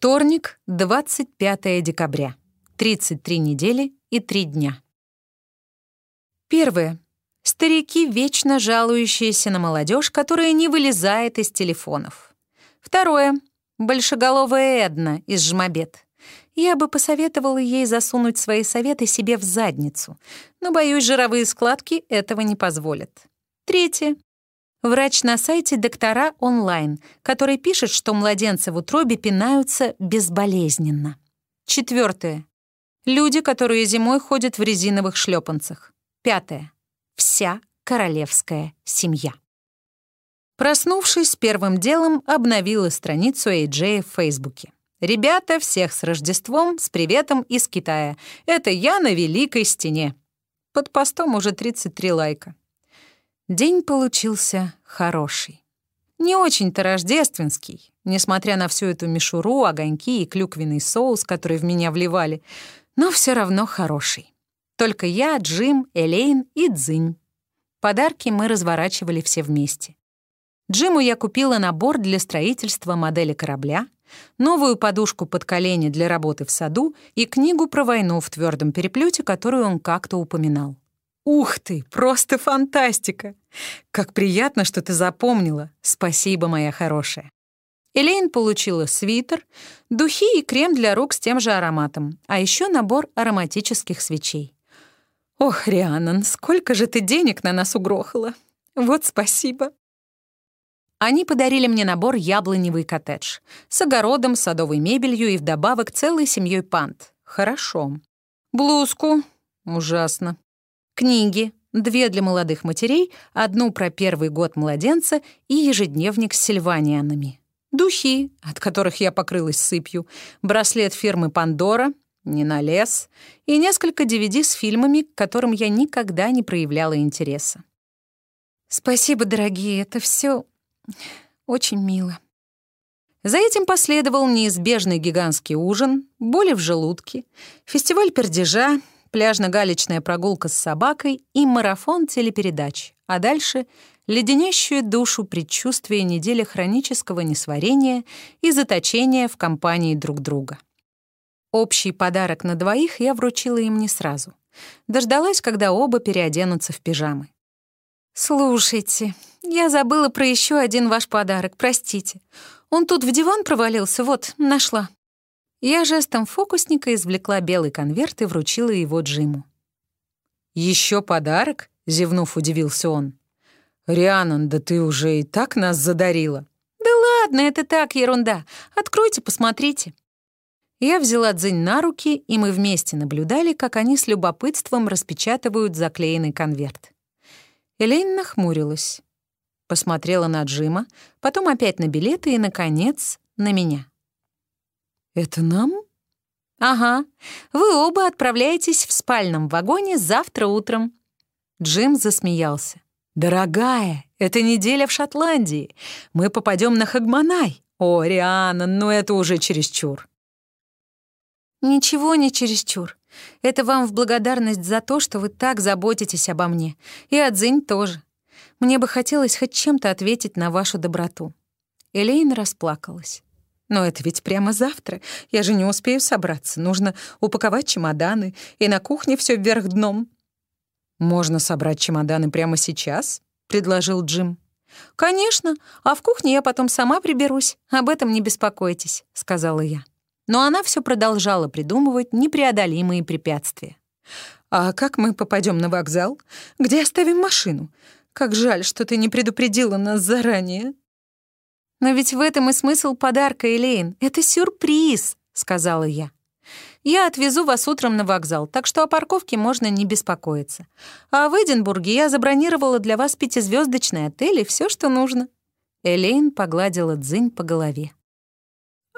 Вторник, 25 декабря. 33 недели и 3 дня. Первое. Старики, вечно жалующиеся на молодежь, которая не вылезает из телефонов. Второе. Большеголовая Эдна из Жмобет. Я бы посоветовала ей засунуть свои советы себе в задницу, но, боюсь, жировые складки этого не позволят. Третье. Врач на сайте «Доктора онлайн», который пишет, что младенцы в утробе пинаются безболезненно. Четвертое. Люди, которые зимой ходят в резиновых шлепанцах. Пятое. Вся королевская семья. Проснувшись, первым делом обновила страницу AJ в Фейсбуке. «Ребята, всех с Рождеством, с приветом из Китая. Это я на Великой Стене». Под постом уже 33 лайка. День получился хороший. Не очень-то рождественский, несмотря на всю эту мишуру, огоньки и клюквенный соус, который в меня вливали, но все равно хороший. Только я, Джим, Элейн и Дзынь. Подарки мы разворачивали все вместе. Джиму я купила набор для строительства модели корабля, новую подушку под колени для работы в саду и книгу про войну в твердом переплете, которую он как-то упоминал. «Ух ты, просто фантастика! Как приятно, что ты запомнила. Спасибо, моя хорошая». Элейн получила свитер, духи и крем для рук с тем же ароматом, а еще набор ароматических свечей. «Ох, Рианнан, сколько же ты денег на нас угрохала! Вот спасибо!» Они подарили мне набор «Яблоневый коттедж» с огородом, садовой мебелью и вдобавок целой семьей пант. Хорошо. Блузку. Ужасно книги, две для молодых матерей, одну про первый год младенца и ежедневник с сильванианами. Духи, от которых я покрылась сыпью, браслет фирмы «Пандора», «Не на лес» и несколько DVD с фильмами, к которым я никогда не проявляла интереса. Спасибо, дорогие, это все очень мило. За этим последовал неизбежный гигантский ужин, боли в желудке, фестиваль пердежа, пляжно-галечная прогулка с собакой и марафон телепередач, а дальше — леденящую душу предчувствие недели хронического несварения и заточения в компании друг друга. Общий подарок на двоих я вручила им не сразу. Дождалась, когда оба переоденутся в пижамы. «Слушайте, я забыла про еще один ваш подарок, простите. Он тут в диван провалился, вот, нашла». Я жестом фокусника извлекла белый конверт и вручила его Джиму. Еще подарок?» — зевнув, удивился он. «Рианон, да ты уже и так нас задарила». «Да ладно, это так, ерунда. Откройте, посмотрите». Я взяла Дзинь на руки, и мы вместе наблюдали, как они с любопытством распечатывают заклеенный конверт. Элейн нахмурилась, посмотрела на Джима, потом опять на билеты и, наконец, на меня. «Это нам?» «Ага. Вы оба отправляетесь в спальном вагоне завтра утром». Джим засмеялся. «Дорогая, это неделя в Шотландии. Мы попадем на Хагманай. О, Риана, ну это уже чересчур». «Ничего не чересчур. Это вам в благодарность за то, что вы так заботитесь обо мне. И Адзинь тоже. Мне бы хотелось хоть чем-то ответить на вашу доброту». Элейн расплакалась. Но это ведь прямо завтра. Я же не успею собраться. Нужно упаковать чемоданы, и на кухне все вверх дном. «Можно собрать чемоданы прямо сейчас?» — предложил Джим. «Конечно, а в кухне я потом сама приберусь. Об этом не беспокойтесь», — сказала я. Но она все продолжала придумывать непреодолимые препятствия. «А как мы попадем на вокзал? Где оставим машину? Как жаль, что ты не предупредила нас заранее». «Но ведь в этом и смысл подарка, Элейн. Это сюрприз», — сказала я. «Я отвезу вас утром на вокзал, так что о парковке можно не беспокоиться. А в Эдинбурге я забронировала для вас пятизвездочный отель и все, что нужно». Элейн погладила Дзынь по голове.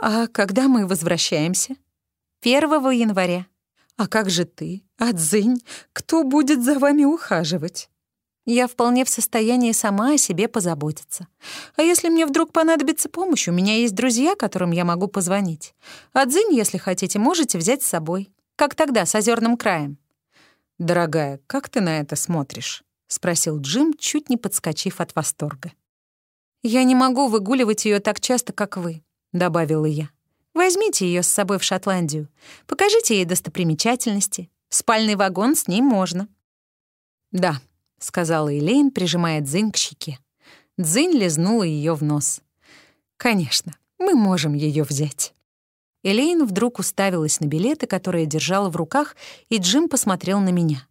«А когда мы возвращаемся?» «Первого января». «А как же ты? А Дзынь? Кто будет за вами ухаживать?» Я вполне в состоянии сама о себе позаботиться. А если мне вдруг понадобится помощь, у меня есть друзья, которым я могу позвонить. А Дзинь, если хотите, можете взять с собой. Как тогда, с озерным краем. «Дорогая, как ты на это смотришь?» — спросил Джим, чуть не подскочив от восторга. «Я не могу выгуливать ее так часто, как вы», — добавила я. Возьмите ее с собой в Шотландию. Покажите ей достопримечательности. В спальный вагон с ней можно». «Да», — сказала Элейн, прижимая Дзинь к щеке. Дзинь лизнула ее в нос. «Конечно, мы можем ее взять». Элейн вдруг уставилась на билеты, которые держала в руках, и Джим посмотрел на меня.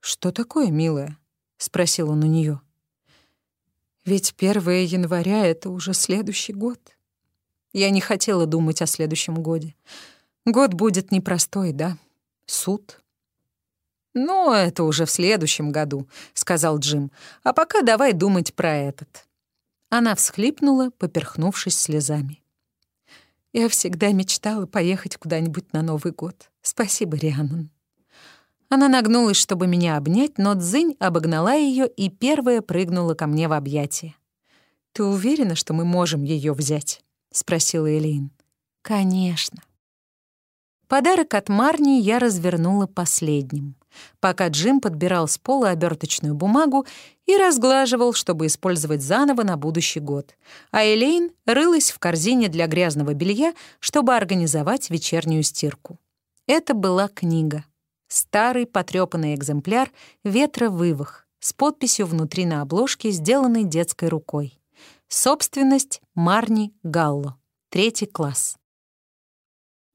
«Что такое, милая?» — спросил он у нее. «Ведь 1 января — это уже следующий год». Я не хотела думать о следующем годе. Год будет непростой, да? Суд. «Ну, это уже в следующем году», — сказал Джим. «А пока давай думать про этот». Она всхлипнула, поперхнувшись слезами. «Я всегда мечтала поехать куда-нибудь на Новый год. Спасибо, Рианон». Она нагнулась, чтобы меня обнять, но Дзынь обогнала ее и первая прыгнула ко мне в объятия. «Ты уверена, что мы можем ее взять?» — спросила Элейн. «Конечно». Подарок от Марни я развернула последним, пока Джим подбирал с пола оберточную бумагу и разглаживал, чтобы использовать заново на будущий год, а Элейн рылась в корзине для грязного белья, чтобы организовать вечернюю стирку. Это была книга. Старый потрёпанный экземпляр «Ветровывах» с подписью внутри на обложке, сделанной детской рукой. Собственность Марни Галло. Третий класс.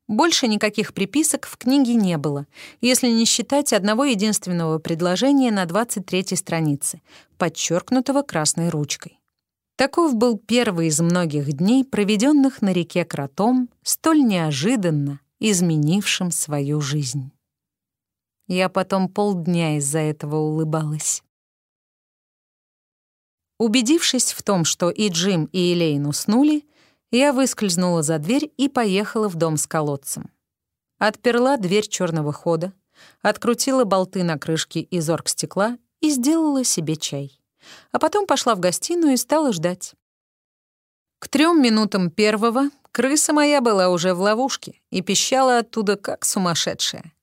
Больше никаких приписок в книге не было, если не считать одного единственного предложения на 23-й странице, подчеркнутого красной ручкой. Таков был первый из многих дней, проведенных на реке Кротом, столь неожиданно изменившим свою жизнь. Я потом полдня из-за этого улыбалась. Убедившись в том, что и Джим, и Элейн уснули, я выскользнула за дверь и поехала в дом с колодцем. Отперла дверь черного хода, открутила болты на крышке из оргстекла и сделала себе чай. А потом пошла в гостиную и стала ждать. К трем минутам первого крыса моя была уже в ловушке и пищала оттуда, как сумасшедшая.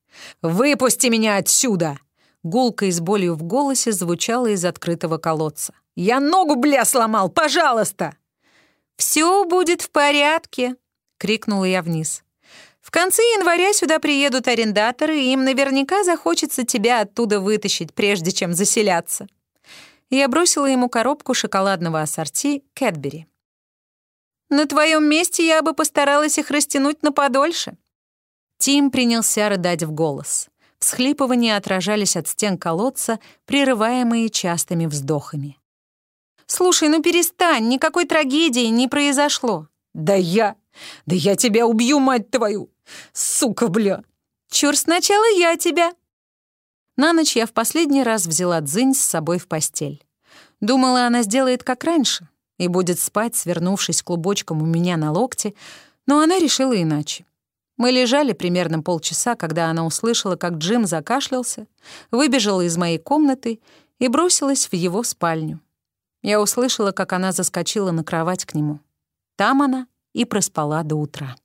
«Выпусти меня отсюда!» Гулка и с болью в голосе звучала из открытого колодца. «Я ногу, бля, сломал! Пожалуйста!» «Все будет в порядке!» — крикнула я вниз. «В конце января сюда приедут арендаторы, и им наверняка захочется тебя оттуда вытащить, прежде чем заселяться». Я бросила ему коробку шоколадного ассорти «Кэтбери». «На твоем месте я бы постаралась их растянуть на подольше». Тим принялся рыдать в голос. Всхлипывания отражались от стен колодца, прерываемые частыми вздохами. «Слушай, ну перестань, никакой трагедии не произошло». «Да я... Да я тебя убью, мать твою! Сука, бля!» «Чур, сначала я тебя!» На ночь я в последний раз взяла Дзынь с собой в постель. Думала, она сделает как раньше и будет спать, свернувшись клубочком у меня на локте, но она решила иначе. Мы лежали примерно полчаса, когда она услышала, как Джим закашлялся, выбежала из моей комнаты и бросилась в его спальню. Я услышала, как она заскочила на кровать к нему. Там она и проспала до утра.